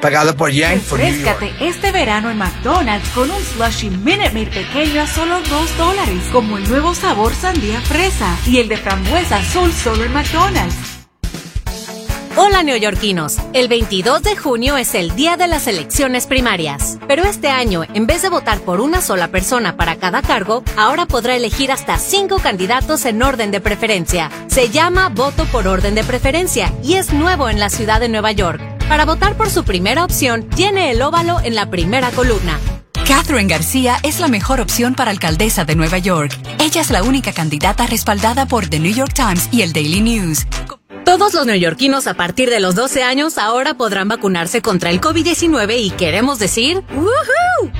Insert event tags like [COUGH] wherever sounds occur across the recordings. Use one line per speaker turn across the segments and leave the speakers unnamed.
Pagado por Yang for New York.
Este verano en McDonald's con un slushy Minute Maid pequeño a solo 2 dólares, como el nuevo sabor sandía fresa y el de frambuesa azul solo en McDonald's.
Hola neoyorquinos, el 22 de junio es el día de las elecciones primarias, pero este año, en vez de votar por una sola persona para cada cargo, ahora podrá elegir hasta cinco candidatos en orden de preferencia. Se llama voto por orden de preferencia y es nuevo en la ciudad de Nueva York. Para votar por su primera opción, tiene el óvalo en la primera columna.
Catherine García es la mejor opción para alcaldesa de Nueva York. Ella es la única candidata respaldada por The New York Times y el Daily News.
Todos los neoyorquinos a partir de los 12 años ahora podrán vacunarse contra el COVID-19 y queremos decir ¡Woohoo!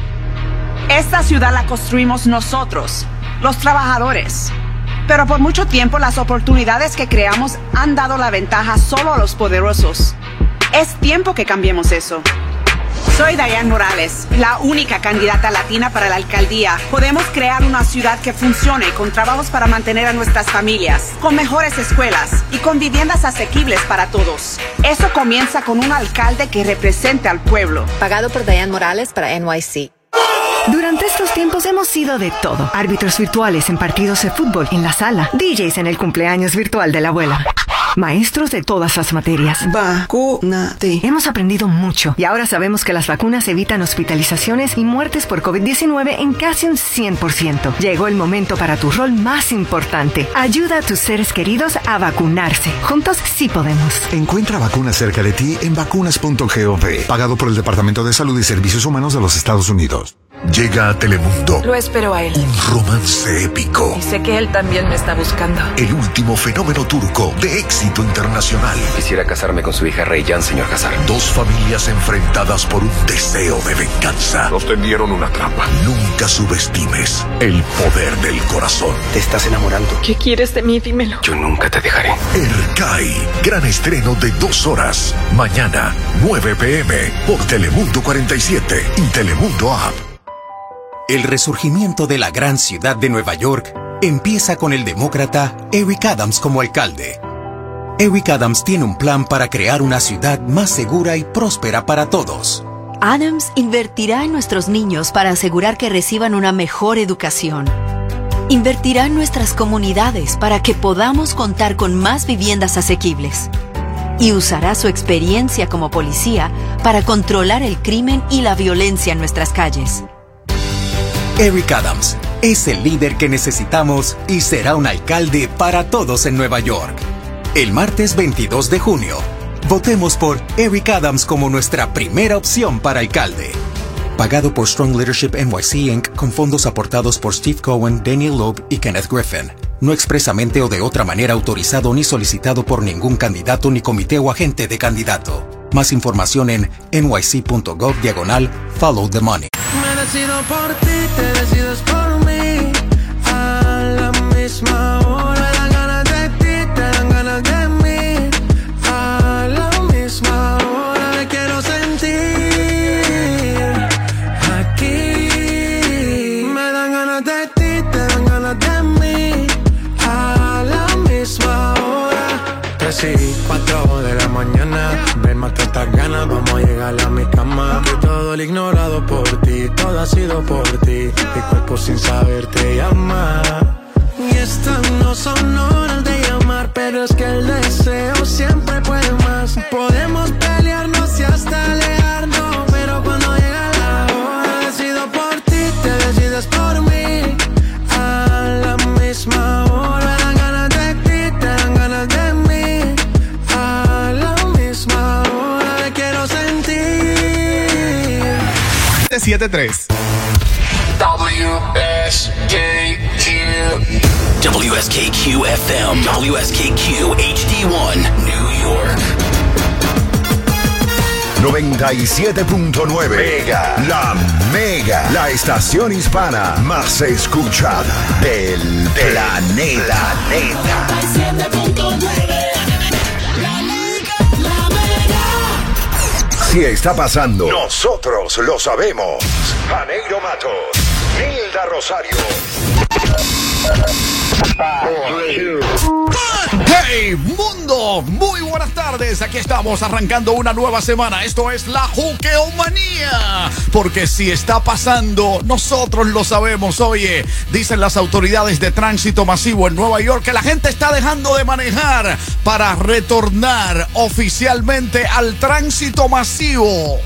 Esta ciudad la construimos nosotros, los trabajadores. Pero por mucho tiempo las oportunidades que creamos han dado la ventaja solo a los poderosos. Es tiempo que cambiemos eso. Soy Diane Morales, la única candidata latina para la alcaldía. Podemos crear una ciudad que funcione con trabajos para mantener a nuestras familias, con mejores escuelas y con viviendas asequibles para todos. Eso comienza con un alcalde que represente al pueblo.
Pagado por Diane Morales para NYC.
Durante estos tiempos hemos sido de todo. Árbitros virtuales en partidos de fútbol en la sala, DJs en el cumpleaños virtual de la abuela. Maestros de todas las materias.
Vacúnate.
Hemos aprendido mucho y ahora sabemos que las vacunas evitan hospitalizaciones y muertes por COVID-19 en casi un 100%. Llegó el momento para tu rol más importante. Ayuda a tus seres queridos a vacunarse. Juntos sí podemos.
Encuentra vacunas cerca de ti en vacunas.gov, pagado por el Departamento de Salud y Servicios Humanos de los Estados Unidos.
Llega a Telemundo
Lo espero a él.
un romance épico.
Y sé que él también me está buscando.
El último fenómeno turco de éxito internacional.
Quisiera casarme con su hija Reyyan, señor Hazar.
Dos familias enfrentadas por un deseo de venganza.
Nos tendieron una trampa.
Nunca subestimes el poder del corazón.
Te estás enamorando.
¿Qué quieres de mí? Dímelo.
Yo nunca te dejaré.
Erkai, gran estreno de dos horas. Mañana, 9 pm, por Telemundo 47 y Telemundo App.
El resurgimiento de la gran ciudad de Nueva York empieza con el demócrata Eric Adams como alcalde. Eric Adams tiene un plan para crear una ciudad más segura y próspera para todos.
Adams invertirá en nuestros niños para asegurar que reciban una mejor educación. Invertirá en nuestras comunidades para que podamos contar con más viviendas asequibles. Y usará su experiencia como policía para controlar el crimen y la violencia en nuestras calles.
Eric Adams es el líder que necesitamos y será un alcalde para todos en Nueva York. El martes 22 de junio, votemos por Eric Adams como nuestra primera opción para alcalde. Pagado por Strong Leadership NYC Inc. con fondos aportados por Steve Cohen, Daniel Loeb y Kenneth Griffin. No expresamente o de otra manera autorizado ni solicitado por ningún candidato ni comité o agente de candidato. Más información en nyc.gov diagonal follow the money.
Decido por ti, te decides por mí. A la misma hora. Me dan ganas de ti, te dan ganas de mí. A la misma hora me quiero sentir. Aquí. Me dan ganas de ti, te dan ganas de mí. A la misma hora. Tres y cuatro de la mañana. Ven, mata estas ganas, vamos a llegar a mi cama. Todo el ignorado por ti, todo ha sido por ti. Mi cuerpo sin saber te llama. Y estas no son horas de llamar, pero es que el deseo siempre puede más. Podemos
73.
WSKQ. WSKQ FM. WSKQ HD1. New York.
97.9 Mega. La Mega. La estación hispana más escuchada del planeta. Si está pasando, nosotros lo sabemos. Janeiro Matos, Hilda Rosario,
Hey mundo, muy buenas tardes. Aquí estamos arrancando una nueva semana. Esto es la Juqueomanía. Porque si está pasando, nosotros lo sabemos. Oye, dicen las autoridades de tránsito masivo en Nueva York que la gente está dejando de manejar para retornar oficialmente al tránsito masivo.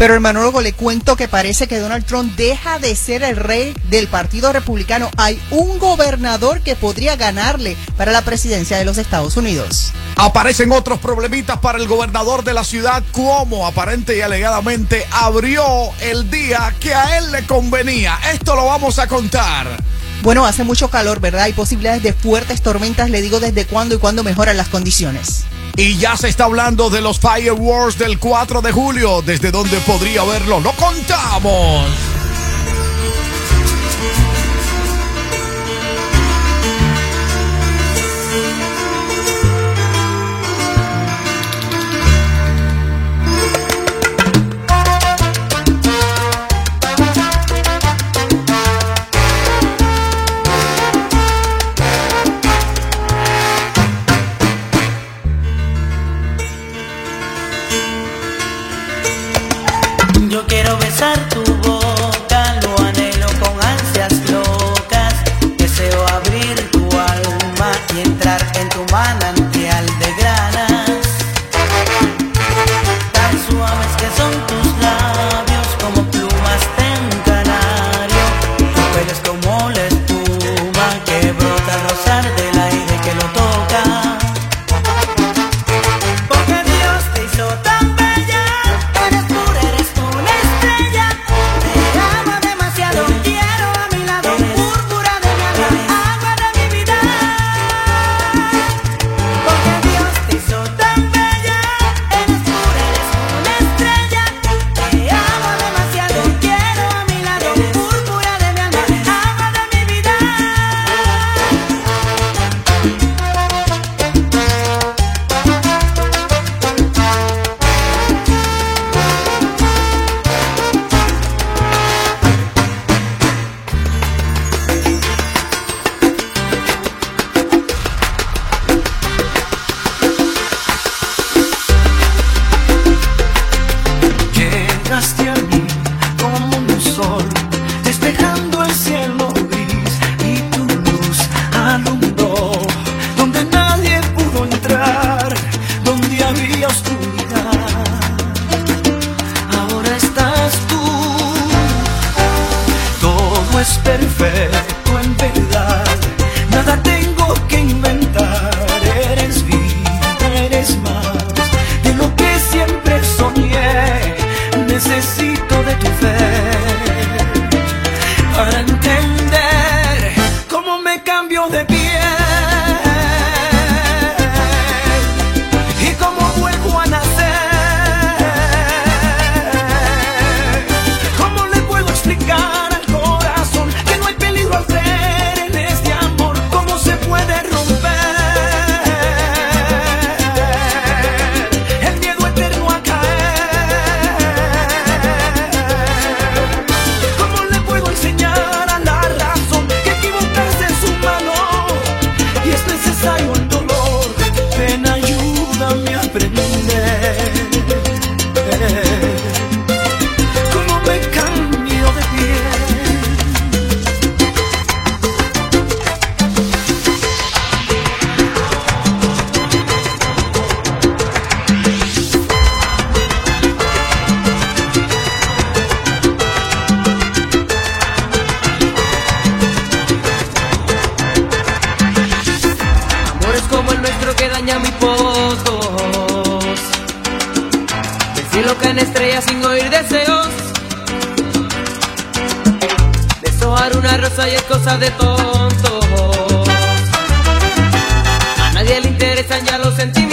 Pero hermanólogo, le cuento que parece que Donald Trump deja de ser el rey del Partido Republicano. Hay un gobernador que podría ganarle para la presidencia de los Estados Unidos.
Aparecen otros problemitas para el gobernador de la ciudad, como aparente y alegadamente abrió el día que a él le convenía. Esto lo vamos a contar.
Bueno, hace mucho calor, ¿verdad? Hay posibilidades de fuertes tormentas. Le digo desde cuándo y cuándo mejoran las condiciones.
Y ya se está hablando de los fireworks del 4 de julio. ¿Desde dónde podría verlo? ¡Lo contamos!
Interesan ya los sentimientos.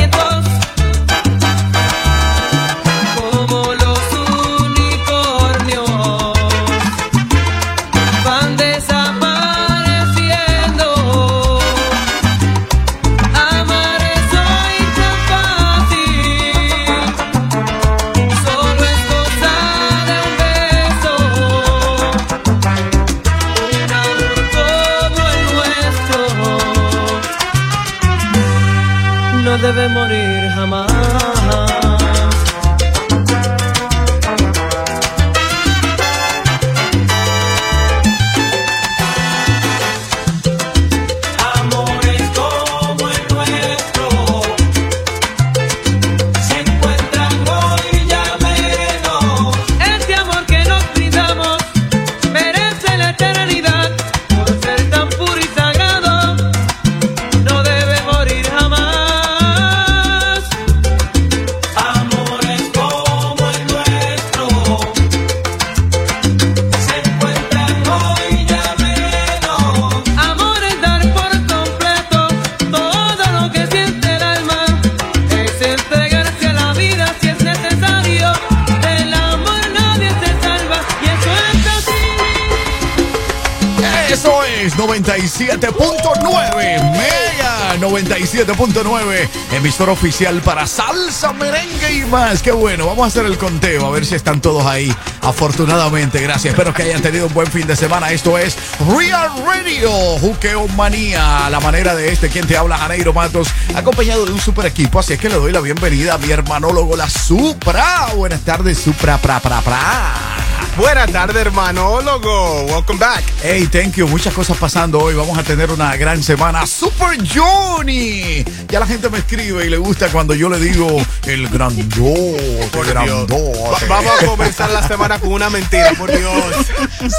97.9 Emisor oficial para salsa, merengue y más. Qué bueno, vamos a hacer el conteo A ver si están todos ahí Afortunadamente, gracias Espero que hayan tenido un buen fin de semana. Esto es Real Radio Juqueo Manía La manera de este Quien te habla, Janeiro Matos Acompañado de un super equipo. Así es que le doy la bienvenida a mi hermanólogo La Supra. Buenas tardes, Supra, pra, pra, pra
Buenas tardes, hermanólogo. Welcome back.
Hey, thank you. Muchas cosas pasando hoy. Vamos a tener una gran semana. Super Johnny. Ya la gente me escribe y le gusta cuando yo le digo el grandote,
Por
grandote.
Va- vamos a comenzar la semana con una mentira, por Dios.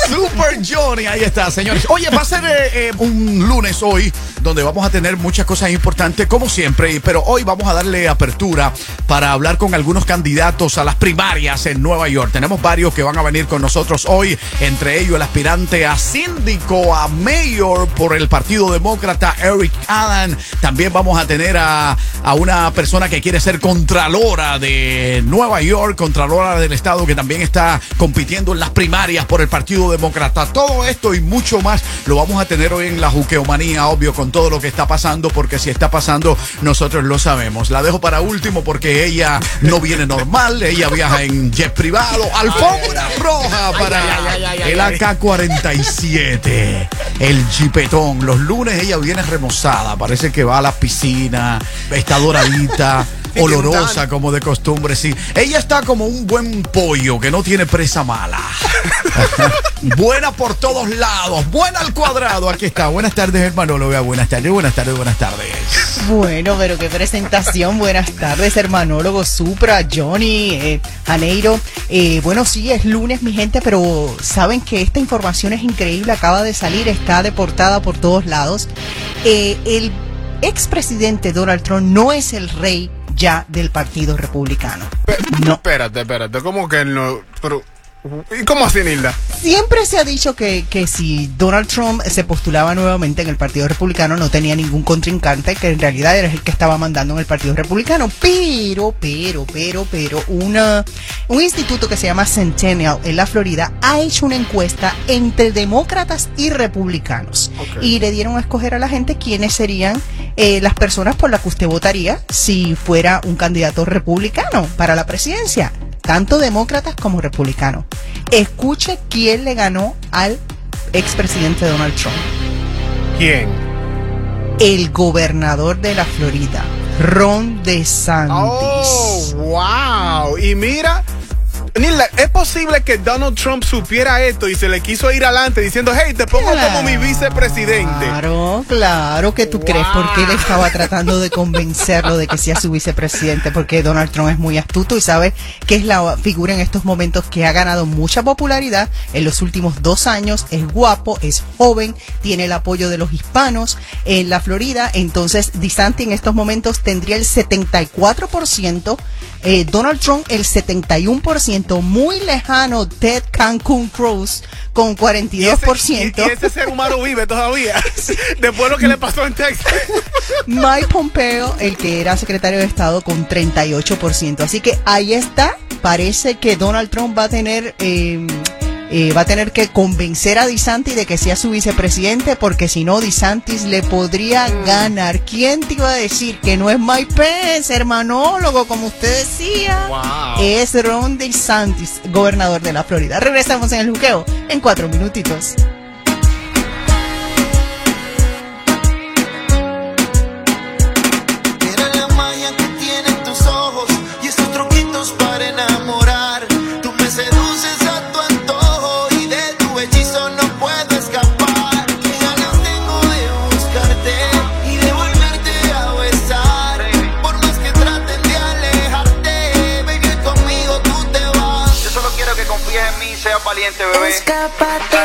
Super Johnny, ahí está, señores. Oye, va a ser eh, eh, un lunes hoy donde vamos a tener muchas cosas importantes, como siempre, pero hoy vamos a darle apertura para hablar con algunos candidatos a las primarias en Nueva York. Tenemos varios que van a venir con nosotros hoy, entre ellos el aspirante a síndico, a mayor por el Partido Demócrata, Eric Allen. También vamos a tener a, a una persona que quiere ser contralora de Nueva York, contralora del Estado, que también está compitiendo en las primarias por el Partido Demócrata. Todo esto y mucho más lo vamos a tener hoy en la Juqueomanía, obvio, con todo lo que está pasando, porque si está pasando, nosotros lo sabemos. La dejo para último porque ella no viene normal, ella viaja en jet privado, alfombra roja para
ay, ay, ay, ay,
el
ay.
AK-47, el chipetón. Los lunes ella viene remozada, parece que va a la piscina, está doradita. Olorosa como de costumbre, sí. Ella está como un buen pollo que no tiene presa mala. [LAUGHS] buena por todos lados, buena al cuadrado. Aquí está. Buenas tardes, hermanóloga. Buenas tardes, buenas tardes, buenas tardes.
Bueno, pero qué presentación. Buenas tardes, hermanólogo Supra, Johnny, eh, Janeiro. Eh, bueno, sí, es lunes, mi gente, pero saben que esta información es increíble. Acaba de salir, está deportada por todos lados. Eh, el expresidente Donald Trump no es el rey ya del Partido Republicano. No.
Espérate, espérate. ¿Cómo que no? Pero, ¿Y cómo así, Nilda?
Siempre se ha dicho que, que si Donald Trump se postulaba nuevamente en el Partido Republicano no tenía ningún contrincante, que en realidad era el que estaba mandando en el Partido Republicano. Pero, pero, pero, pero, una, un instituto que se llama Centennial en la Florida ha hecho una encuesta entre demócratas y republicanos. Y le dieron a escoger a la gente quiénes serían eh, las personas por las que usted votaría si fuera un candidato republicano para la presidencia tanto demócratas como republicanos. Escuche quién le ganó al expresidente Donald Trump.
¿Quién?
El gobernador de la Florida, Ron DeSantis.
Oh, wow. Y mira, Nilda, ¿es posible que Donald Trump supiera esto y se le quiso ir adelante diciendo, hey, te pongo como mi vicepresidente?
Claro, claro que tú crees, porque él estaba [LAUGHS] tratando de convencerlo de que sea su vicepresidente, porque Donald Trump es muy astuto y sabe que es la figura en estos momentos que ha ganado mucha popularidad. En los últimos dos años, es guapo, es joven, tiene el apoyo de los hispanos en la Florida, entonces DeSantis en estos momentos tendría el 74%, eh, Donald Trump el 71%, muy lejano Ted Cancún Cruz con 42%.
Y ese ser humano vive todavía. [LAUGHS] Después de lo que le pasó en Texas.
Mike Pompeo, el que era secretario de Estado, con 38%. Así que ahí está. Parece que Donald Trump va a tener eh, eh, va a tener que convencer a DeSantis de que sea su vicepresidente, porque si no, DeSantis le podría ganar. ¿Quién te iba a decir que no es Mike Pence, hermanólogo, como usted decía?
Wow.
Es Ron DeSantis, gobernador de la Florida. Regresamos en el juqueo en cuatro minutitos.
Bebé.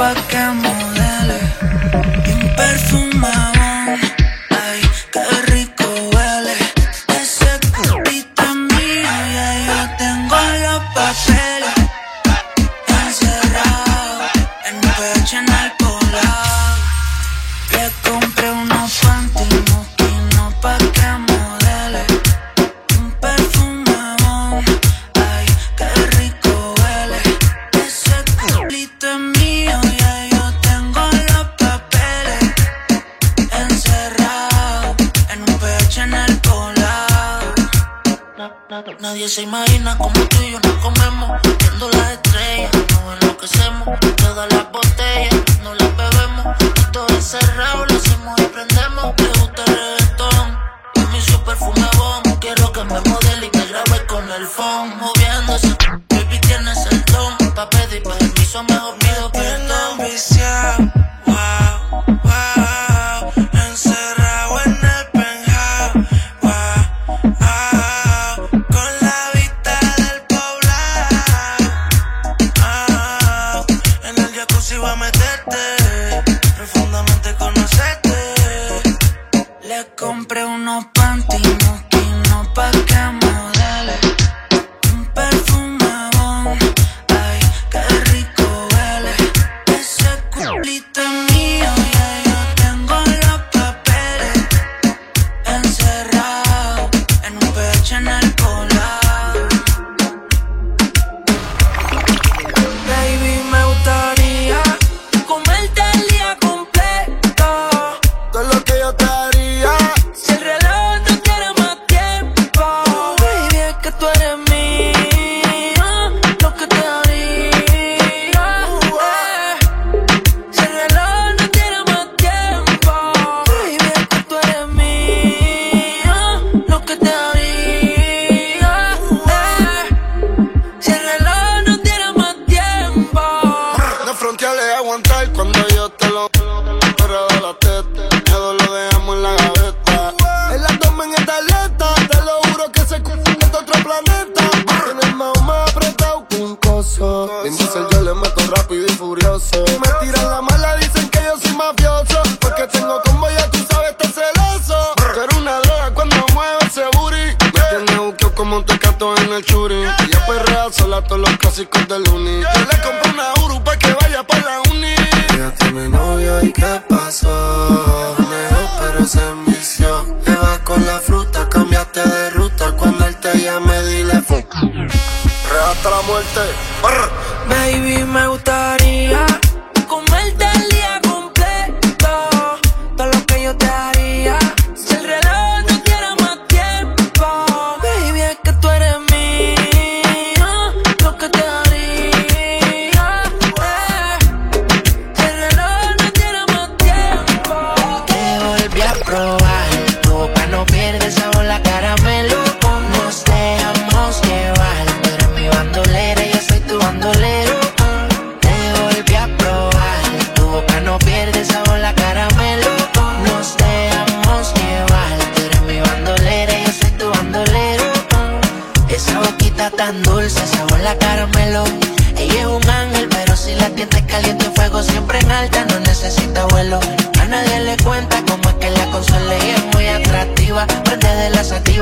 Pa' que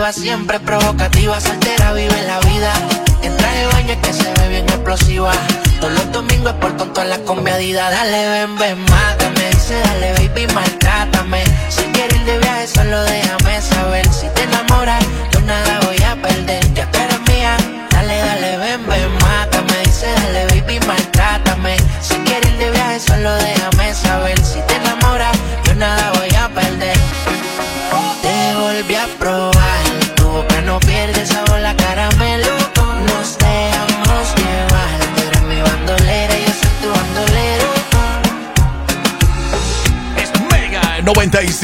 siempre provocativa, soltera vive la vida. En traje baño que se ve bien explosiva. Todos los domingos por tonto la combiadida. Dale, ven, ven, mátame. Dice, dale, baby, maltrátame. Si quieres ir de viaje, solo déjame saber. Si te enamoras, yo nada voy a perder. Ya tú eres mía. Dale, dale, ven, ven, mátame. Dice, dale, baby, maltrátame. Si quieres ir de viaje, solo déjame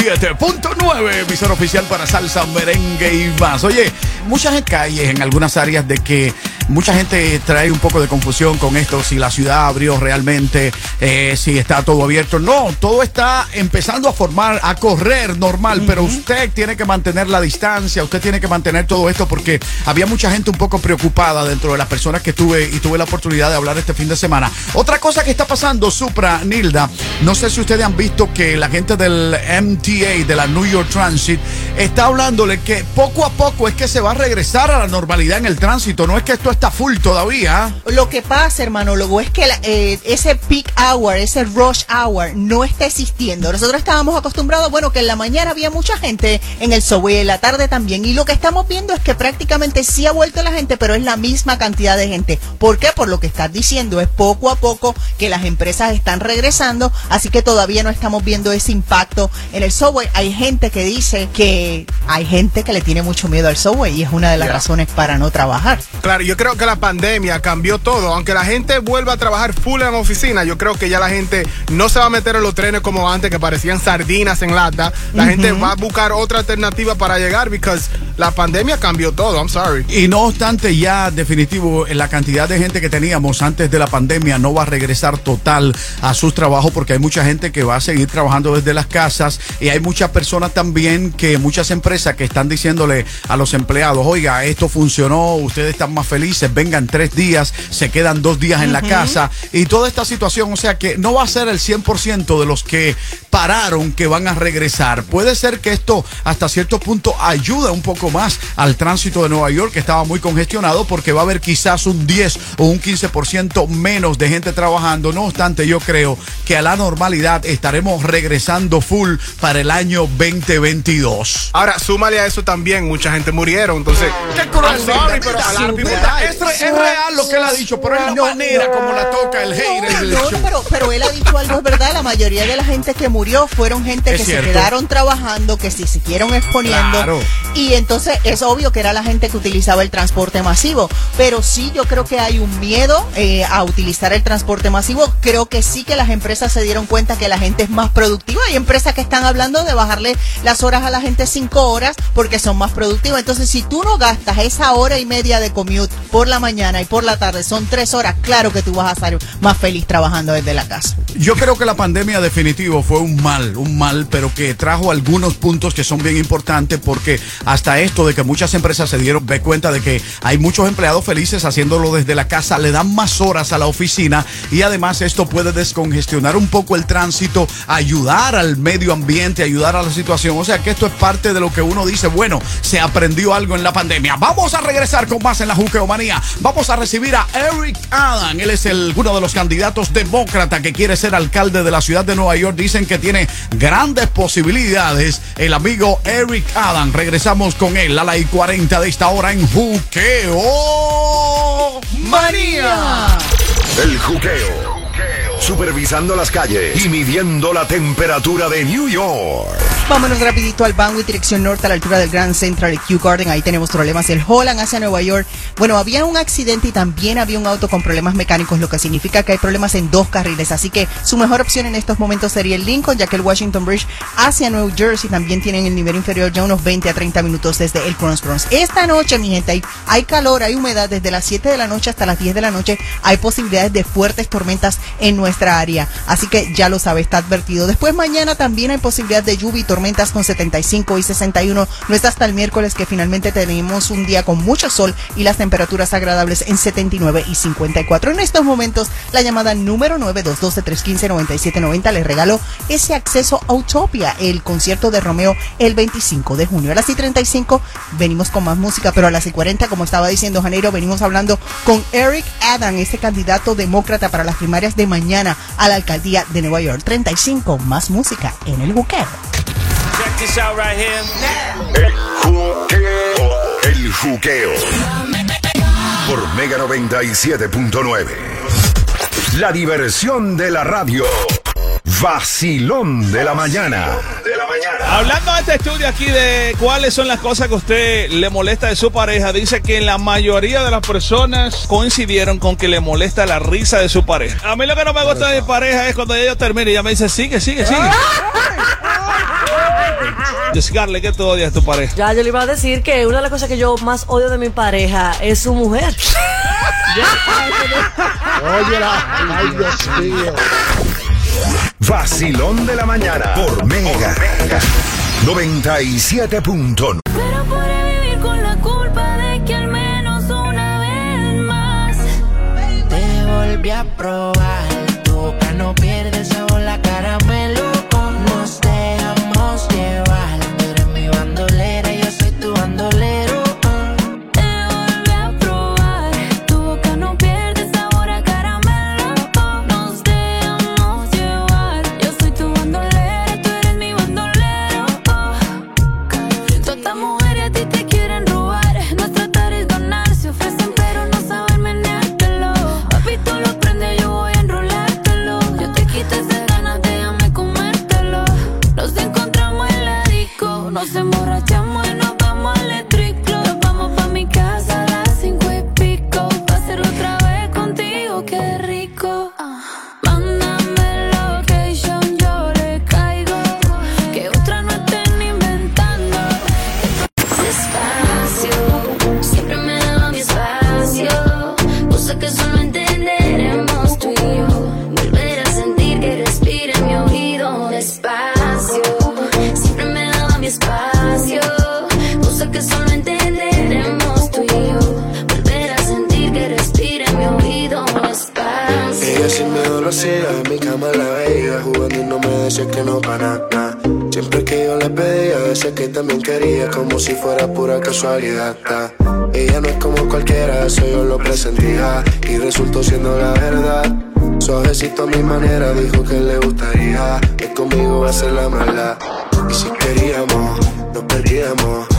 97.9, emisor oficial para salsa, merengue y más. Oye, muchas calles en algunas áreas de que mucha gente trae un poco de confusión con esto, si la ciudad abrió realmente, eh, si está todo abierto. No, todo está empezando a formar, a correr normal, pero usted tiene que mantener la distancia, usted tiene que mantener todo esto porque había mucha gente un poco preocupada dentro de las personas que tuve y tuve la oportunidad de hablar este fin de semana. Otra cosa que está pasando, Supra, Nilda, no sé si ustedes han visto que la gente del MTA, de la New York Transit, está hablándole que poco a poco es que se va a regresar a la normalidad en el tránsito, no es que esto está full todavía.
Lo que pasa, hermanólogo, es que la- eh, ese peak hour, ese rush hour, no está existiendo. Nosotros estábamos acostumbrados, bueno, que en la mañana había mucha gente en el subway, en la tarde también. Y lo que estamos viendo es que prácticamente sí ha vuelto la gente, pero es la misma cantidad de gente. ¿Por qué? Por lo que estás diciendo, es poco a poco que las empresas están regresando, así que todavía no estamos viendo ese impacto en el subway. Hay gente que dice que hay gente que le tiene mucho miedo al subway y es una de las
Yeah.
razones para no trabajar.
Claro, yo creo que la pandemia cambió todo. Aunque la gente vuelva a trabajar full en oficina, yo creo que ya la gente no se va a meter en los trenes como antes, que parecían sardinas en lata. La gente va a buscar otra alternativa para llegar, because la pandemia cambió todo. I'm sorry.
Y no obstante, ya definitivo, la cantidad de gente que teníamos antes de la pandemia no va a regresar total a sus trabajos porque hay mucha gente que va a seguir trabajando desde las casas y hay muchas personas también que, muchas empresas que están diciéndole a los empleados, oiga, esto funcionó, ustedes están más felices, vengan tres días, se quedan dos días en la casa y toda esta situación, o sea que no va a ser el 100% de los que pararon que van a regresar. Puede ser que esto hasta cierto punto ayude un poco más al tránsito de Nueva York, que estaba muy congestionado, porque va a haber quizás un 10 o un 15% menos de gente trabajando. No obstante, yo creo que a la normalidad estaremos regresando full para el año 2022.
Ahora, súmale a eso también, mucha gente murieron. Entonces,
Qué cruel,
I'm sorry, pero a
es, es real lo que él ha dicho, pero es la manera como la toca el hater.
No, pero, pero él ha dicho algo, es verdad. La mayoría de la gente que murió fueron gente
Es
que
cierto.
se quedaron trabajando, que se siguieron exponiendo.
Claro.
Y entonces es obvio que era la gente que utilizaba el transporte masivo. Pero sí, yo creo que hay un miedo eh, a utilizar el transporte masivo. Creo que sí que las empresas se dieron cuenta que la gente es más productiva. Hay empresas que están hablando de bajarle las horas a la gente cinco horas porque son más productivas. Entonces, si tú no gastas esa hora y media de commute por la mañana y por la tarde, son tres horas, claro que tú vas a ser más feliz trabajando desde la casa.
Yo creo que la pandemia definitivo fue un mal, un mal, pero que trajo algunos puntos que son bien importantes porque hasta esto de que muchas empresas se dieron de cuenta de que hay muchos empleados felices haciéndolo desde la casa, le dan más horas a la oficina y además esto puede descongestionar un poco el tránsito, ayudar al medio ambiente, ayudar a la situación. O sea que esto es parte de lo que uno dice, bueno, se aprendió algo en la pandemia. Vamos a regresar con más en la Vamos a recibir a Eric Adam. Él es el, uno de los candidatos demócrata que quiere ser alcalde de la ciudad de Nueva York. Dicen que tiene grandes posibilidades. El amigo Eric Adam. Regresamos con él a la I 40 de esta hora en Juqueo Manía.
El juqueo supervisando las calles y midiendo la temperatura de New York.
Vámonos rapidito al Banwith, dirección norte a la altura del Grand Central y Kew Garden. Ahí tenemos problemas. El Holland hacia Nueva York. Bueno, había un accidente y también había un auto con problemas mecánicos, lo que significa que hay problemas en dos carriles. Así que su mejor opción en estos momentos sería el Lincoln, ya que el Washington Bridge hacia New Jersey también tienen el nivel inferior ya unos 20 a 30 minutos desde el Bronx Bronx. Esta noche, mi gente, hay, hay calor, hay humedad desde las 7 de la noche hasta las 10 de la noche. Hay posibilidades de fuertes tormentas en nuestra área. Así que ya lo sabe, está advertido. Después mañana también hay posibilidad de lluvia y tormentas con 75 y 61. No es hasta el miércoles que finalmente tenemos un día con mucho sol y las temperaturas agradables en 79 y 54. En estos momentos, la llamada número 922-315-9790 les regaló ese acceso a Utopia, el concierto de Romeo el 25 de junio. A las y 35 venimos con más música, pero a las y 40, como estaba diciendo Janeiro, venimos hablando con Eric Adam, este candidato demócrata para las primarias de mañana a la alcaldía de Nueva York. 35, más música en el buqueo.
Check this out right here.
El juqueo. El juqueo. Por Mega 97.9. La diversión de la radio. Vacilón de la mañana.
Hablando de este estudio aquí de cuáles son las cosas que a usted le molesta de su pareja, dice que la mayoría de las personas coincidieron con que le molesta la risa de su pareja. A mí lo que no me gusta de mi pareja es cuando ella termina y ella me dice, sigue, sigue, sigue. [LAUGHS] Scarlett, ¿qué tú odias de tu pareja?
Ya, yo le iba a decir que una de las cosas que yo más odio de mi pareja es su mujer. [LAUGHS] [LAUGHS]
Óyela. Ay, Dios mío. Vacilón de la mañana. Por Mega. 97.9.
Pero podré vivir con la culpa de que al menos una vez más
Te volví a probar.
Veía Jugando y no me decía que no para nada. Siempre que yo le pedía, decía que también quería Como si fuera pura casualidad. Ella no es como cualquiera, eso yo lo presentía Y resultó siendo la verdad. Suavecito a mi manera, dijo que le gustaría Que conmigo va a ser la mala Y si queríamos, nos perdíamos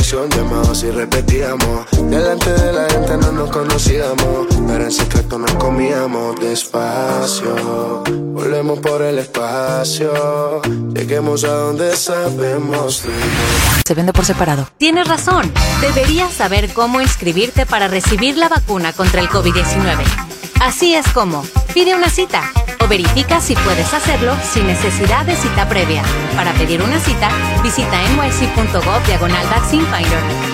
Cero presión, llamados y repetíamos Delante de la gente no nos conocíamos Pero en secreto nos comíamos despacio Volvemos por el espacio Lleguemos a donde sabemos.
Se vende por separado. Tienes razón. Deberías saber cómo inscribirte para recibir la vacuna contra el COVID-19. Así es como pide una cita verifica si puedes hacerlo sin necesidad de cita previa. Para pedir una cita, visita nyc.gov diagonal vaccine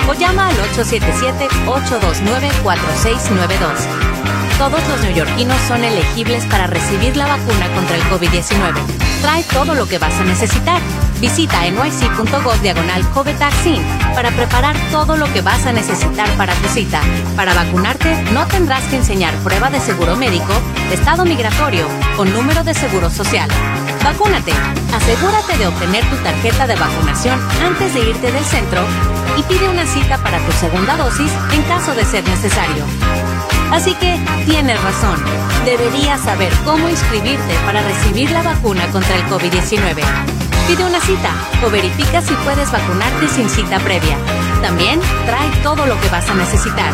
o llama al 877-829-4692. Todos los neoyorquinos son elegibles para recibir la vacuna contra el COVID-19. Trae todo lo que vas a necesitar. Visita nyc.gov diagonal COVID vaccine para preparar todo lo que vas a necesitar para tu cita. Para vacunarte no tendrás que enseñar prueba de seguro médico, estado migratorio o número de seguro social. Vacúnate. Asegúrate de obtener tu tarjeta de vacunación antes de irte del centro y pide una cita para tu segunda dosis en caso de ser necesario. Así que tienes razón. Deberías saber cómo inscribirte para recibir la vacuna contra el COVID-19. Pide una cita o verifica si puedes vacunarte sin cita previa. También trae todo lo que vas a necesitar.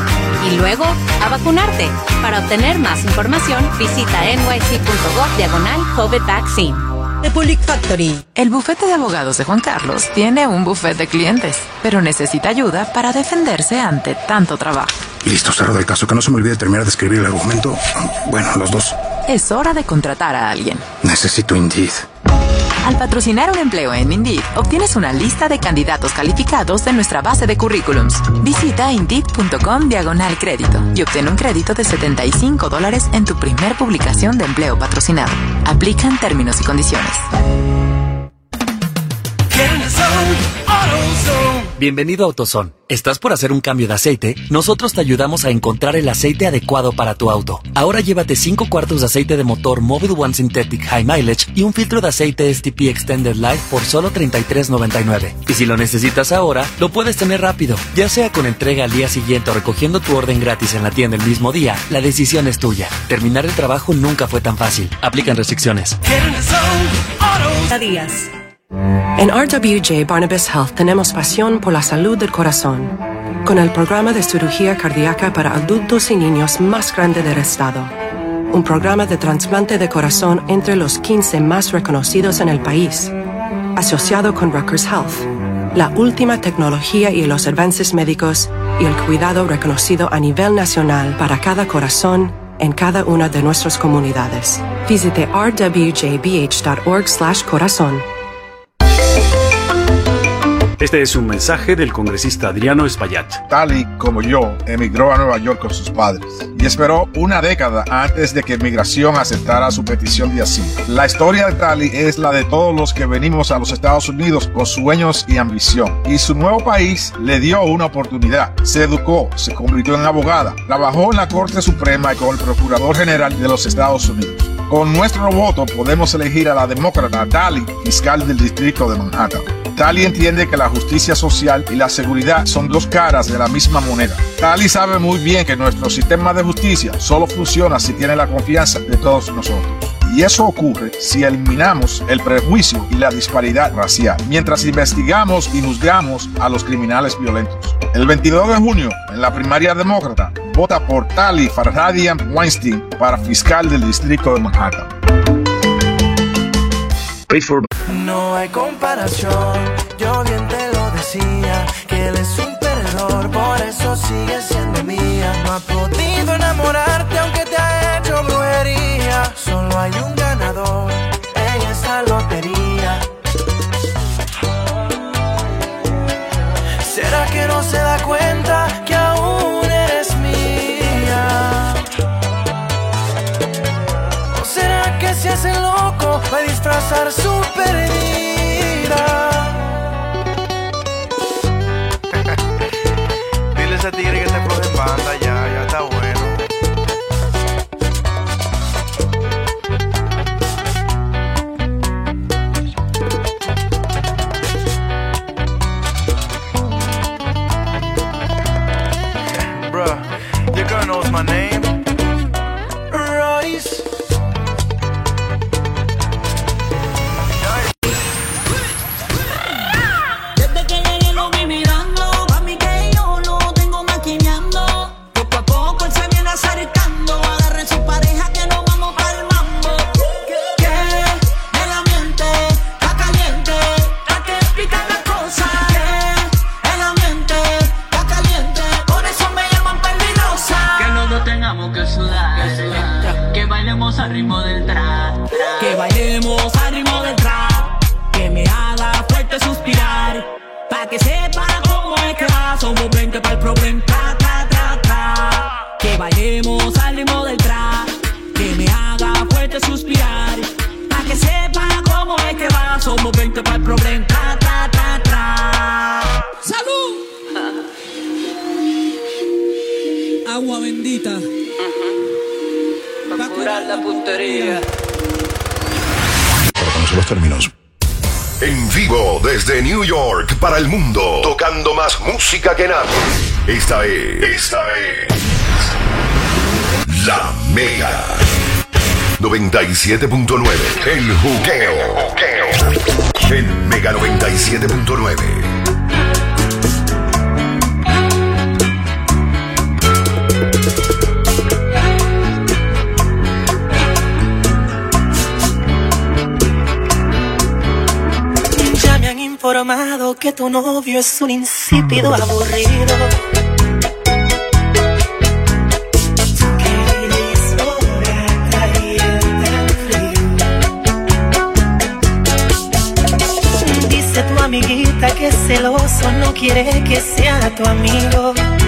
Y luego, a vacunarte. Para obtener más información, visita nyc.gov diagonal COVID Vaccine.
Republic Factory. El bufete de abogados de Juan Carlos tiene un bufete de clientes, pero necesita ayuda para defenderse ante tanto trabajo.
Listo, cerro del caso. Que no se me olvide terminar de escribir el argumento. Bueno, los dos.
Es hora de contratar a alguien.
Necesito Indeed.
Al patrocinar un empleo en Indeed, obtienes una lista de candidatos calificados de nuestra base de currículums. Visita Indeed.com diagonal crédito y obtén un crédito de 75 dólares en tu primer publicación de empleo patrocinado. Aplican términos y condiciones.
Bienvenido a AutoZone. ¿Estás por hacer un cambio de aceite? Nosotros te ayudamos a encontrar el aceite adecuado para tu auto. Ahora llévate 5 cuartos de aceite de motor Mobil One Synthetic High Mileage y un filtro de aceite STP Extended Life por solo $33.99. Y si lo necesitas ahora, lo puedes tener rápido. Ya sea con entrega al día siguiente o recogiendo tu orden gratis en la tienda el mismo día, la decisión es tuya. Terminar el trabajo nunca fue tan fácil. Aplican restricciones.
En RWJ Barnabas Health tenemos pasión por la salud del corazón, con el programa de cirugía cardíaca para adultos y niños más grande del estado. Un programa de trasplante de corazón entre los 15 más reconocidos en el país, asociado con Rutgers Health, la última tecnología y los avances médicos y el cuidado reconocido a nivel nacional para cada corazón en cada una de nuestras comunidades. Visite rwjbh.org/corazón.
Este es un mensaje del congresista Adriano Espaillat.
Tali, como yo, emigró a Nueva York con sus padres y esperó una década antes de que migración aceptara su petición de asilo. La historia de Tali es la de todos los que venimos a los Estados Unidos con sueños y ambición. Y su nuevo país le dio una oportunidad. Se educó, se convirtió en abogada, trabajó en la Corte Suprema y con el Procurador General de los Estados Unidos. Con nuestro voto podemos elegir a la demócrata Tali, fiscal del Distrito de Manhattan. Tali entiende que la justicia social y la seguridad son dos caras de la misma moneda. Tali sabe muy bien que nuestro sistema de justicia solo funciona si tiene la confianza de todos nosotros. Y eso ocurre si eliminamos el prejuicio y la disparidad racial, mientras investigamos y juzgamos a los criminales violentos. El 22 de junio, en la primaria demócrata, vota por Tali Farhadian Weinstein para fiscal del distrito de Manhattan.
No hay comparación, yo bien te lo decía, que él es un perdedor, por eso sigue siendo mía. No ha podido enamorarte aunque brujería, solo hay un ganador en esta lotería. ¿Será que no se da cuenta que aún eres mía? ¿O será que se hace loco va a disfrazar su perdida? [LAUGHS]
Dile a ese tigre que se floje en banda ya, ya está bueno. My name.
Al ritmo del trap. Puntería.
Para conocer los términos.
En vivo desde New York para el mundo, tocando más música que nadie. Esta es. Esta es. La Mega. 97.9. El juqueo. El Mega 97.9.
informado que tu novio es un insípido aburrido. Dice tu Amiguita que celoso no quiere que sea tu amigo.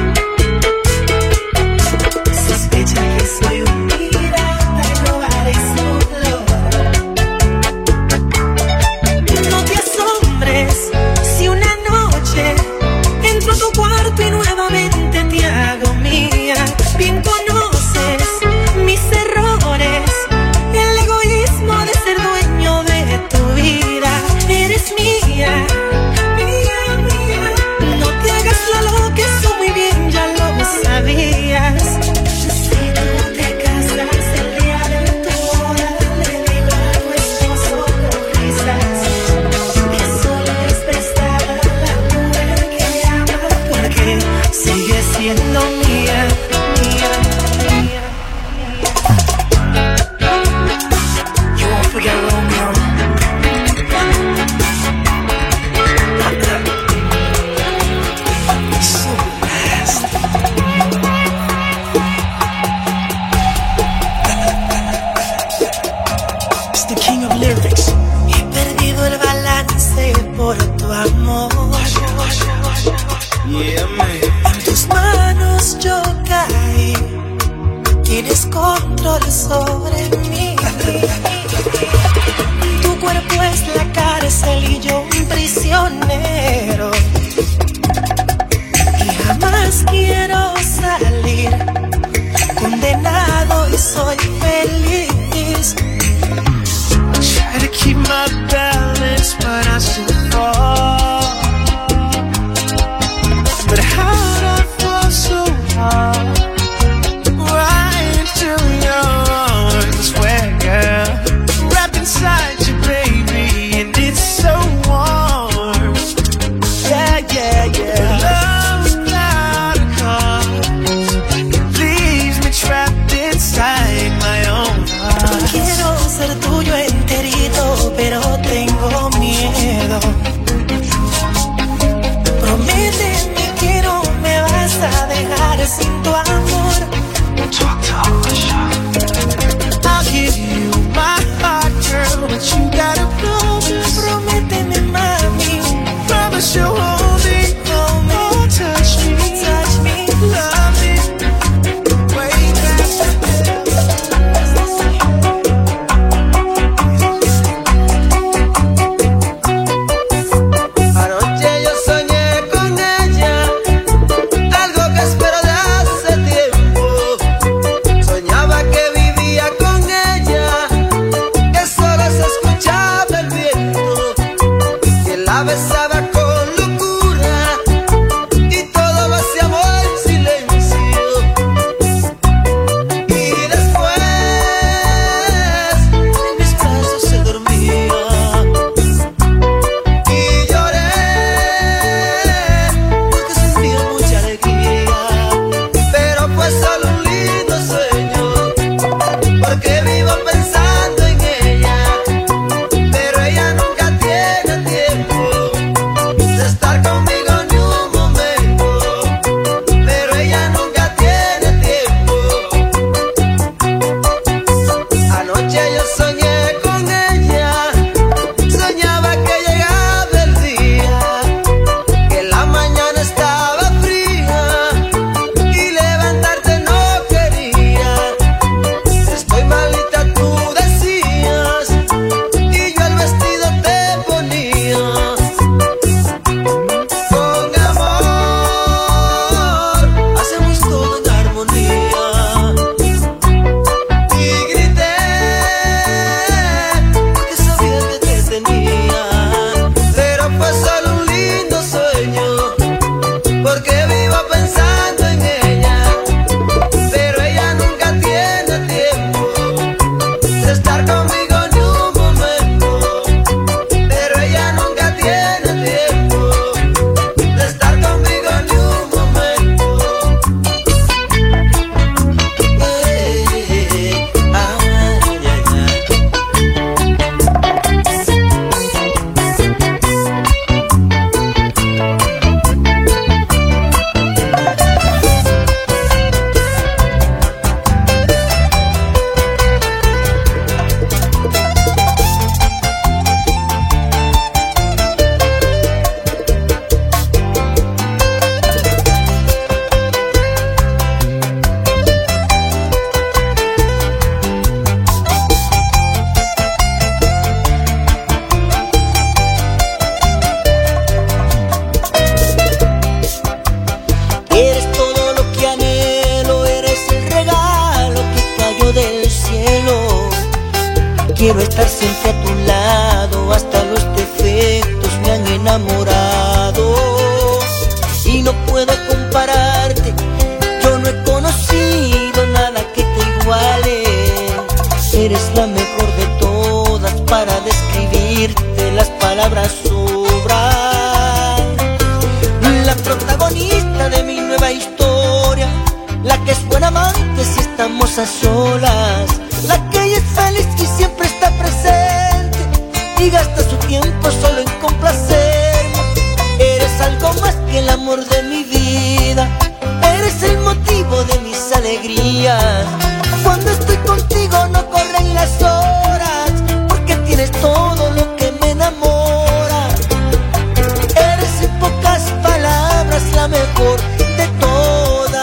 quero passar Cuando estoy contigo no corren las horas, porque tienes todo lo que me enamora. Eres en pocas palabras la mejor de todas.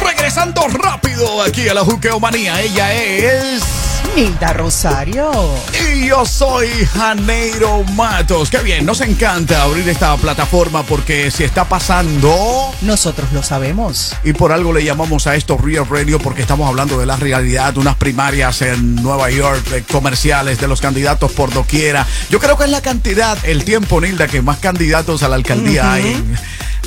Regresando rápido aquí a la Juqueomanía. Ella es.
Nilda Rosario.
Y yo soy Janeiro Matos. Qué bien, nos encanta abrir esta plataforma porque si está pasando.
Nosotros lo sabemos.
Y por algo le llamamos a esto Real Radio porque estamos hablando de la realidad, unas primarias en Nueva York, de comerciales, de los candidatos por doquiera. Yo creo que es la cantidad, el tiempo, Nilda, que más candidatos a la alcaldía hay.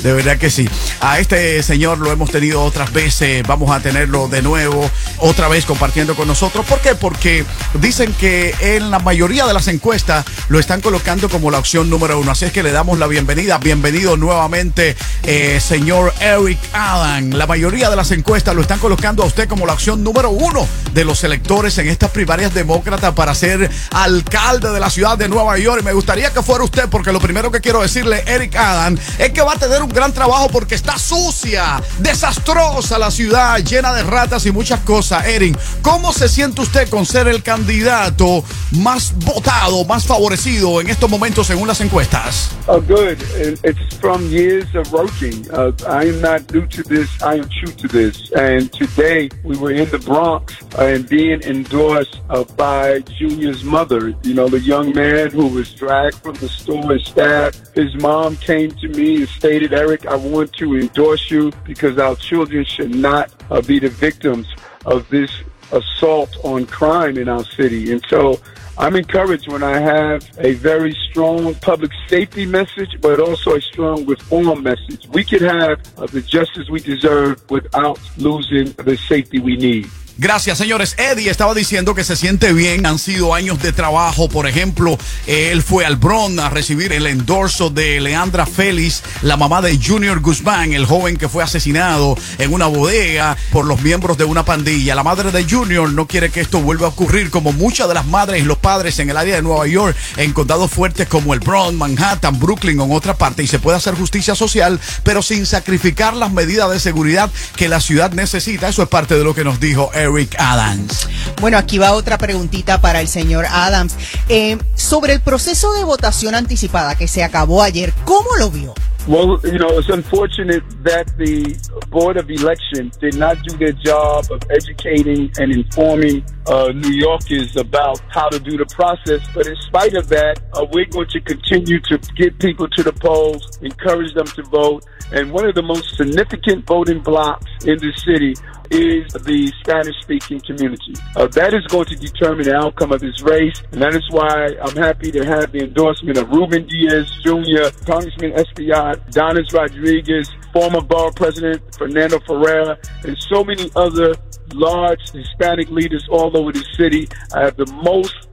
De verdad que sí. A este señor lo hemos tenido otras veces, vamos a tenerlo de nuevo, otra vez compartiendo con nosotros. ¿Por qué? Porque dicen que en la mayoría de las encuestas lo están colocando como la opción número uno. Así es que le damos la bienvenida. Bienvenido nuevamente, eh, señor Eric Allen. La mayoría de las encuestas lo están colocando a usted como la opción número uno de los electores en estas primarias demócratas para ser alcalde de la ciudad de Nueva York. Me gustaría que fuera usted, porque lo primero que quiero decirle, Eric Allen, es que va a tener un gran trabajo porque está sucia, desastrosa la ciudad, llena de ratas y muchas cosas. Erin, ¿cómo se siente usted con ser el candidato más votado, más favorecido en estos momentos según las encuestas?
Oh, good. It's from years of working. Uh, I am not new to this. I am true to this. And today we were in the Bronx and being endorsed uh, by Junior's mother. You know, the young man who was dragged from the store and stabbed. His mom came to me and stated, Eric, I want to endorse you because our children should not uh, be the victims of this assault on crime in our city. And so I'm encouraged when I have a very strong public safety message, but also a strong reform message. We could have uh, the justice we deserve without losing the safety we need.
Gracias, señores. Eddie estaba diciendo que se siente bien. Han sido años de trabajo. Por ejemplo, él fue al Bron a recibir el endorso de Leandra Félix, la mamá de Junior Guzmán, el joven que fue asesinado en una bodega por los miembros de una pandilla. La madre de Junior no quiere que esto vuelva a ocurrir, como muchas de las madres y los padres en el área de Nueva York, en condados fuertes como el Bronx, Manhattan, Brooklyn o en otra parte. Y se puede hacer justicia social, pero sin sacrificar las medidas de seguridad que la ciudad necesita. Eso es parte de lo que nos dijo Eric Adams.
Bueno, aquí va otra preguntita para el señor Adams. Eh, sobre el proceso de votación anticipada que se acabó ayer, ¿cómo lo vio?
Well, you know, it's unfortunate that the Board of Election did not do their job of educating and informing uh, New Yorkers about how to do the process. But in spite of that, uh, we're going to continue to get people to the polls, encourage them to vote. And one of the most significant voting blocks in the city is the Spanish speaking community. Uh, that is going to determine the outcome of this race, and that is why I'm happy to have the endorsement of Ruben Diaz Jr., Congressman Espaillat, Donis Rodriguez, former bar president Fernando Ferreira, and so many other large Hispanic leaders all over the city. I have the most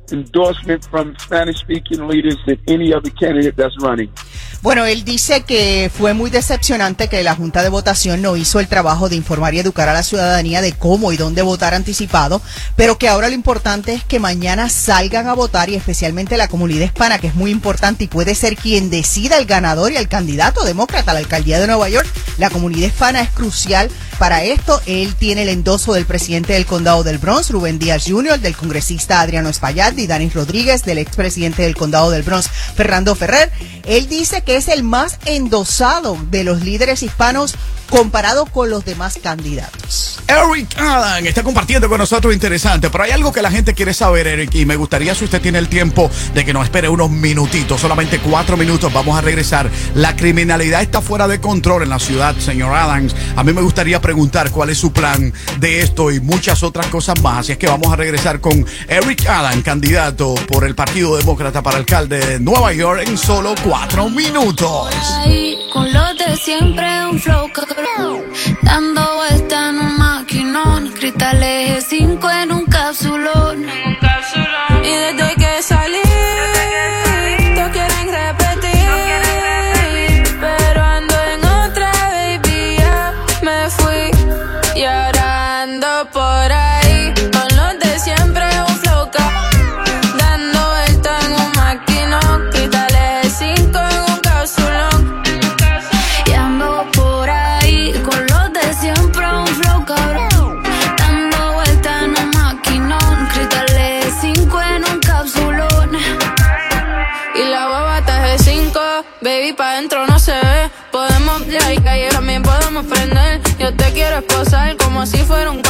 Bueno, él dice que fue muy decepcionante que la Junta de Votación no hizo el trabajo de informar y educar a la ciudadanía de cómo y dónde votar anticipado, pero que ahora lo importante es que mañana salgan a votar y especialmente la comunidad hispana, que es muy importante y puede ser quien decida el ganador y el candidato demócrata a la alcaldía de Nueva York. La comunidad hispana es crucial para esto. Él tiene el endoso del presidente del condado del Bronx, Rubén Díaz Jr., del congresista Adriano Espaillat y Danis Rodríguez, del expresidente del condado del Bronx, Fernando Ferrer. Él dice que es el más endosado de los líderes hispanos comparado con los demás candidatos.
Eric Allen está compartiendo con nosotros interesante, pero hay algo que la gente quiere saber, Eric, y me gustaría si usted tiene el tiempo de que nos espere unos minutitos, solamente cuatro minutos, vamos a regresar. La criminalidad está fuera de control en la ciudad, señor Adams. A mí me gustaría preguntar cuál es su plan de esto y muchas otras cosas más. Así es que vamos a regresar con Eric Allen, candidato por el Partido Demócrata para alcalde de Nueva York en solo cuatro minutos.
Ahí, con los de siempre, un flow cabrón. Dando vuelta en un maquinón. Cristales 5 en un capsulón. Como si fuera un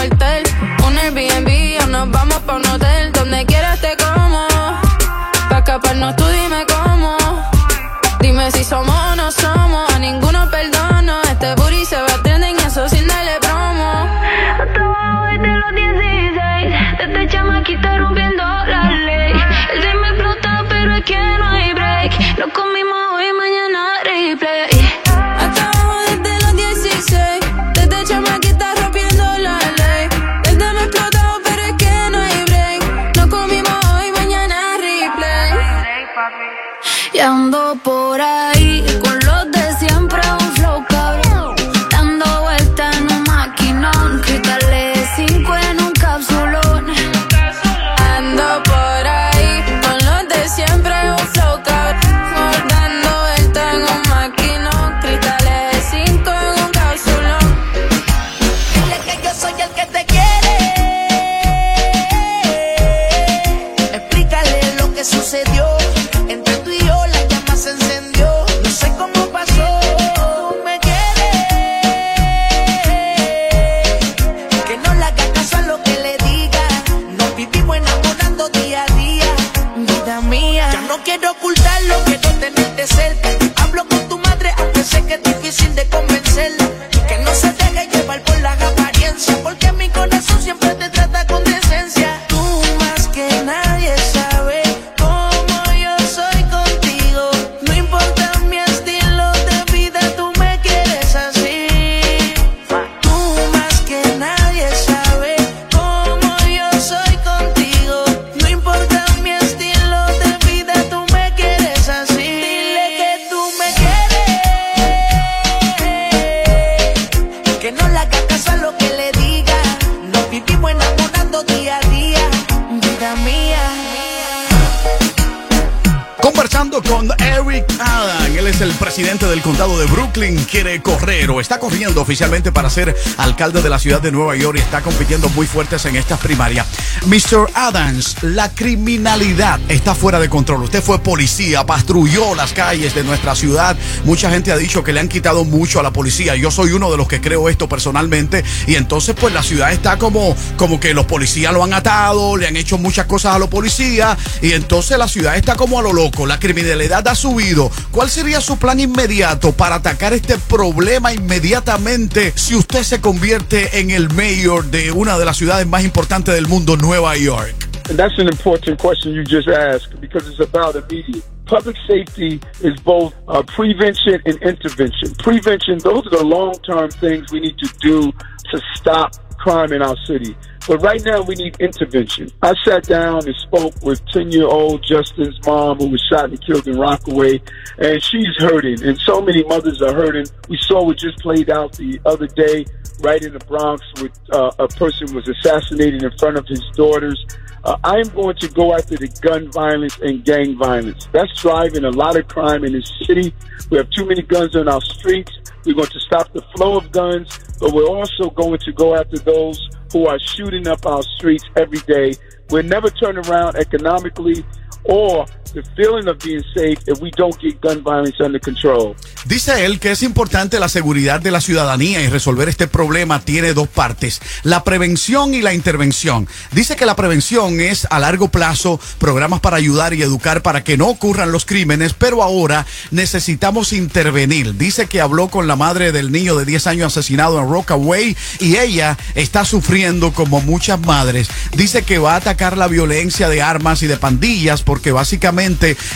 corriendo oficialmente para ser alcalde de la ciudad de Nueva York y está compitiendo muy fuertes en estas primarias. Mr. Adams, la criminalidad está fuera de control. Usted fue policía, patrulló las calles de nuestra ciudad. Mucha gente ha dicho que le han quitado mucho a la policía. Yo soy uno de los que creo esto personalmente y entonces pues la ciudad está como, como que los policías lo han atado, le han hecho muchas cosas a los policías y entonces la ciudad está como a lo loco. La criminalidad ha subido. ¿Cuál sería su plan inmediato para atacar este problema inmediatamente si usted se convierte en el mayor de una de las ciudades más importantes del mundo, Nueva York?
And that's an important question you just asked because it's about immediate. Public safety is both uh, prevention and intervention. Prevention, those are the long term things we need to do to stop crime in our city. But right now, we need intervention. I sat down and spoke with 10 year old Justin's mom who was shot and killed in Rockaway, and she's hurting, and so many mothers are hurting. We saw what just played out the other day right in the Bronx with uh, a person was assassinated in front of his daughters. Uh, I am going to go after the gun violence and gang violence. That's driving a lot of crime in this city. We have too many guns on our streets. We're going to stop the flow of guns, but we're also going to go after those who are shooting up our streets every day. We'll never turn around economically or the feeling of being safe if we don't get gun violence under control.
Dice él que es importante la seguridad de la ciudadanía y resolver este problema tiene dos partes, la prevención y la intervención. Dice que la prevención es a largo plazo, programas para ayudar y educar para que no ocurran los crímenes, pero ahora necesitamos intervenir. Dice que habló con la madre del niño de 10 años asesinado en Rockaway y ella está sufriendo como muchas madres. Dice que va a atacar la violencia de armas y de pandillas porque básicamente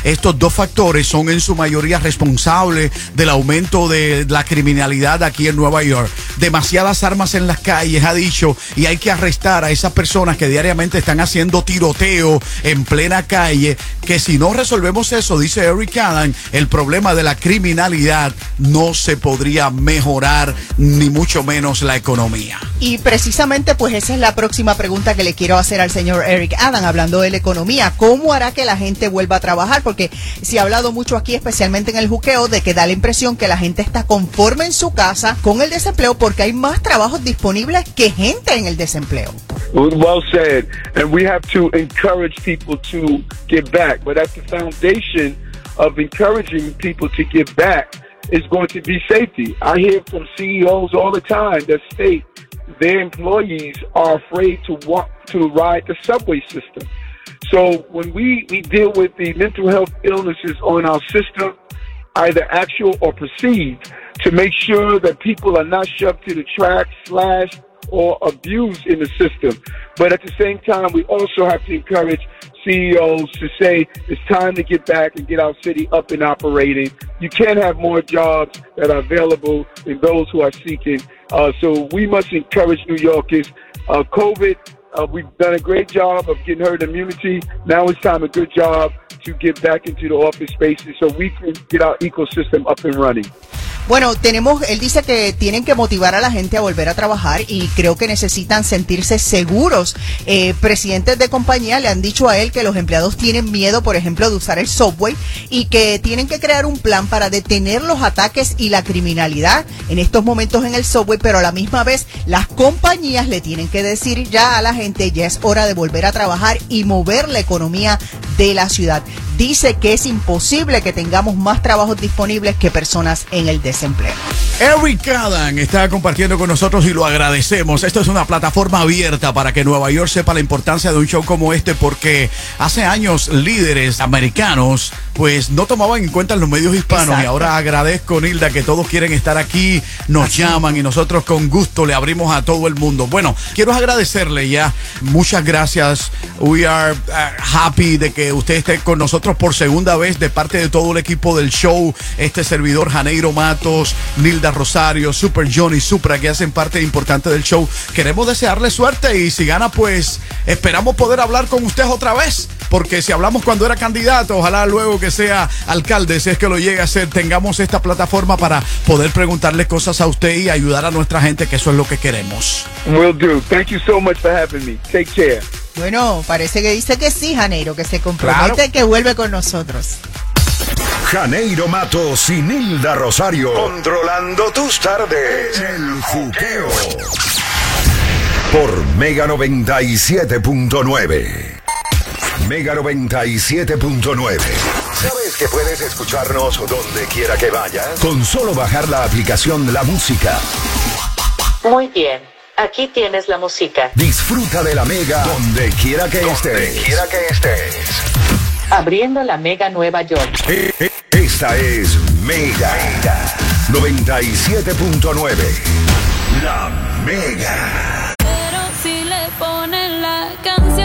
estos dos factores son en su mayoría responsables del aumento de la criminalidad aquí en Nueva York. Demasiadas armas en las calles, ha dicho, y hay que arrestar a esas personas que diariamente están haciendo tiroteo en plena calle, que si no resolvemos eso, dice Eric Allen, el problema de la criminalidad no se podría mejorar, ni mucho menos la economía.
Y precisamente pues esa es la próxima pregunta que le quiero hacer al señor Eric Adam, hablando de la economía. ¿Cómo hará que la gente vuelva a trabajar? Porque se ha hablado mucho aquí, especialmente en el juqueo, de que da la impresión que la gente está conforme en su casa con el desempleo porque hay más trabajos disponibles que gente en el desempleo.
Well said. And we have to encourage people to give back. But at the foundation of encouraging people to give back is going to be safety. I hear from CEOs all the time that state their employees are afraid to walk to ride the subway system. So when we, we deal with the mental health illnesses on our system, either actual or perceived, to make sure that people are not shoved to the track, slashed, or abused in the system. But at the same time, we also have to encourage CEOs to say it's time to get back and get our city up and operating. You can't have more jobs that are available than those who are seeking. Uh, so we must encourage New Yorkers. Uh, COVID, uh, we've done a great job of getting herd immunity. Now it's time a good job to get back into the office spaces so we can get our ecosystem up and running.
Bueno, tenemos, él dice que tienen que motivar a la gente a volver a trabajar y creo que necesitan sentirse seguros. Eh, presidentes de compañía le han dicho a él que los empleados tienen miedo, por ejemplo, de usar el subway y que tienen que crear un plan para detener los ataques y la criminalidad en estos momentos en el subway, pero a la misma vez las compañías le tienen que decir ya a la gente ya es hora de volver a trabajar y mover la economía de la ciudad. Dice que es imposible que tengamos más trabajos disponibles que personas en el desempleo.
Eric Adam está compartiendo con nosotros y lo agradecemos. Esto es una plataforma abierta para que Nueva York sepa la importancia de un show como este porque hace años líderes americanos pues no tomaban en cuenta los medios hispanos y ahora agradezco Nilda que todos quieren estar aquí, nos llaman y nosotros con gusto le abrimos a todo el mundo. Bueno, quiero agradecerle ya, muchas gracias. We are uh, happy de que usted esté con nosotros por segunda vez de parte de todo el equipo del show, este servidor Janeiro Matos, Nilda Rosario, Super Johnny, Supra que hacen parte importante del show. Queremos desearle suerte y si gana pues esperamos poder hablar con usted otra vez, porque si hablamos cuando era candidato, ojalá luego que sea alcalde, si es que lo llegue a ser, tengamos esta plataforma para poder preguntarle cosas a usted y ayudar a nuestra gente, que eso es lo que queremos.
Will do. Thank you so much for having me. Take care.
Bueno, parece que dice que sí, Janeiro, que se compromete que vuelve con nosotros.
Janeiro Matos y Nilda Rosario. Controlando tus tardes. El juqueo. Por Mega 97.9. Mega 97.9. ¿Sabes que puedes escucharnos donde quiera que vayas? Con solo bajar la aplicación La Música.
Muy bien. Aquí tienes la música.
Disfruta de la Mega donde quiera que estés. quiera que estés.
Abriendo la Mega Nueva York.
Eh, eh, Esta es Mega 97.9. La Mega.
Pero si le ponen la canción,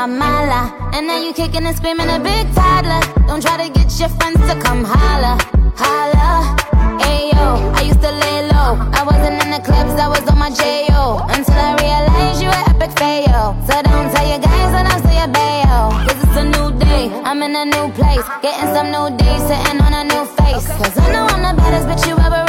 chica mala. And now you kicking and screaming a big toddler. Don't try to get your friends to come holla. Holla. Ayo, I used to lay low. I wasn't in the clubs, I was on my J.O. Until I realized you were epic fail. So don't tell your guys and I'll say your bayo. Cause it's a new day, I'm in a new place. Getting some new days, sitting on a new face. Cause I know I'm the baddest bitch you ever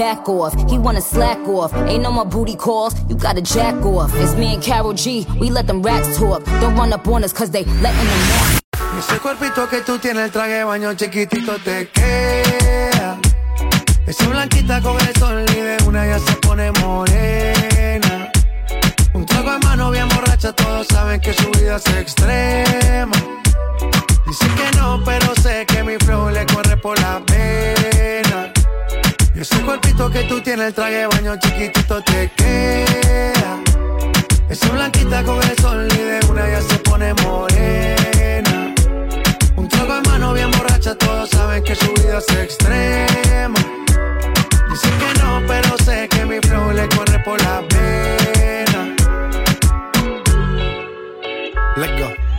back
off. He wanna slack off. Ain't no more booty calls, you gotta jack off. It's me and Carol G, we let them racks talk. Don't run up on us cause they letting them off.
Ese cuerpito que tú tienes, el traje de baño chiquitito te queda. Esa blanquita con el sol y de una ya se pone morena. Un trago en mano bien borracha, todos saben que su vida es extrema. Dicen que no, pero sé que mi flow le corre por la pena. Ese cuerpito que tú tienes, el traje de baño chiquitito te queda. Esa blanquita con el sol y de una ya se pone morena. Un trago en mano bien borracha, todos saben que su vida es extrema. Dicen que no, pero sé que mi flow le corre por la pena. Let's go.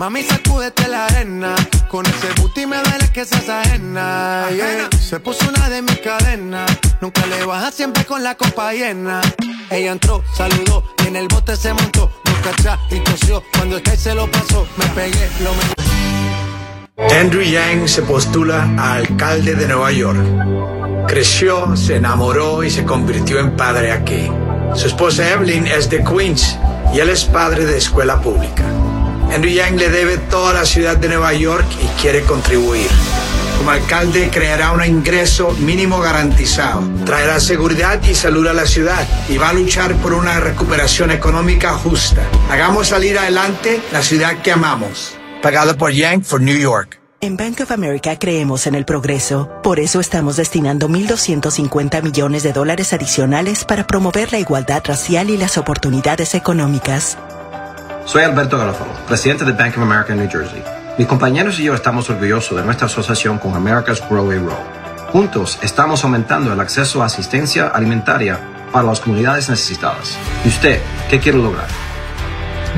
Mami, sacúdete la arena. Con ese booty me duele que seas ajena. yeah. Se puso una de mis cadenas. Nunca le baja siempre con la copa llena. Ella entró, saludó y en el bote se montó. Nunca atrás y tosió. Cuando el se lo pasó, me pegué, lo me.
Andrew Yang se postula a alcalde de Nueva York. Creció, se enamoró y se convirtió en padre aquí. Su esposa Evelyn es de Queens y él es padre de escuela pública. Andrew Yang le debe toda la ciudad de Nueva York y quiere contribuir. Como alcalde creará un ingreso mínimo garantizado, traerá seguridad y salud a la ciudad y va a luchar por una recuperación económica justa. Hagamos salir adelante la ciudad que amamos. Pagado por Yang for New York.
En Bank of America creemos en el progreso. Por eso estamos destinando 1.250 millones de dólares adicionales para promover la igualdad racial y las oportunidades económicas.
Soy Alberto Galafalo, presidente de Bank of America en New Jersey. Mis compañeros y yo estamos orgullosos de nuestra asociación con America's Grow a Row. Juntos estamos aumentando el acceso a asistencia alimentaria para las comunidades necesitadas. ¿Y usted qué quiere lograr?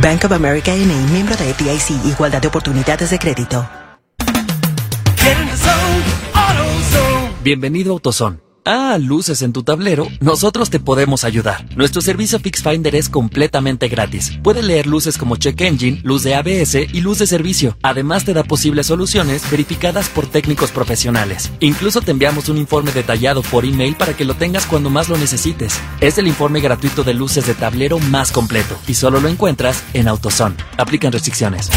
Bank of America NA, miembro de FDIC, igualdad de oportunidades de crédito.
Bienvenido a AutoZone. Ah, luces en tu tablero, nosotros te podemos ayudar. Nuestro servicio Fix Finder es completamente gratis. Puede leer luces como Check Engine, luz de ABS y luz de servicio. Además te da posibles soluciones verificadas por técnicos profesionales. Incluso te enviamos un informe detallado por email para que lo tengas cuando más lo necesites. Es el informe gratuito de luces de tablero más completo y solo lo encuentras en AutoZone. Aplican restricciones.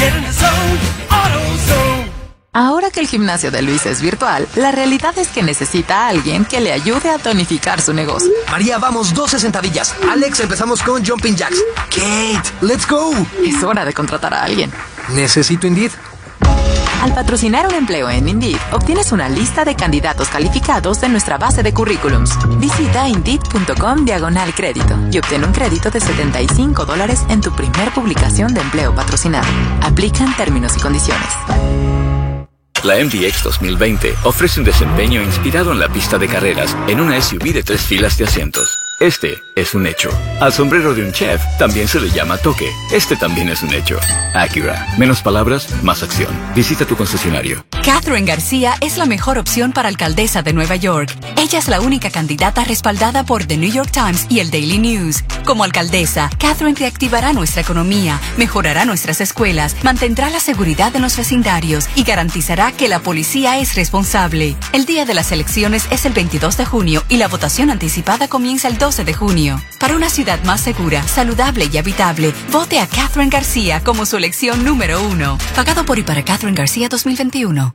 Ahora que el gimnasio de Luis es virtual, la realidad es que necesita a alguien que le ayude a tonificar su negocio.
María, vamos, 12 sentadillas. Alex, empezamos con jumping jacks. Kate, let's go.
Es hora de contratar a alguien.
Necesito Indeed.
Al patrocinar un empleo en Indeed, obtienes una lista de candidatos calificados de nuestra base de currículums. Visita Indeed.com diagonal crédito y obtén un crédito de 75 dólares en tu primer publicación de empleo patrocinado. Aplican términos y condiciones.
La MDX 2020 ofrece un desempeño inspirado en la pista de carreras en una SUV de tres filas de asientos. Este es un hecho. Al sombrero de un chef también se le llama toque. Este también es un hecho. Acura. Menos palabras, más acción. Visita tu concesionario.
Catherine García es la mejor opción para alcaldesa de Nueva York. Ella es la única candidata respaldada por The New York Times y el Daily News. Como alcaldesa, Catherine reactivará nuestra economía, mejorará nuestras escuelas, mantendrá la seguridad en los vecindarios y garantizará que la policía es responsable. El día de las elecciones es el 22 de junio y la votación anticipada comienza el 12 de junio. Para una ciudad más segura, saludable y habitable, vote a Catherine García como su elección número uno. Pagado por y para Catherine García 2021.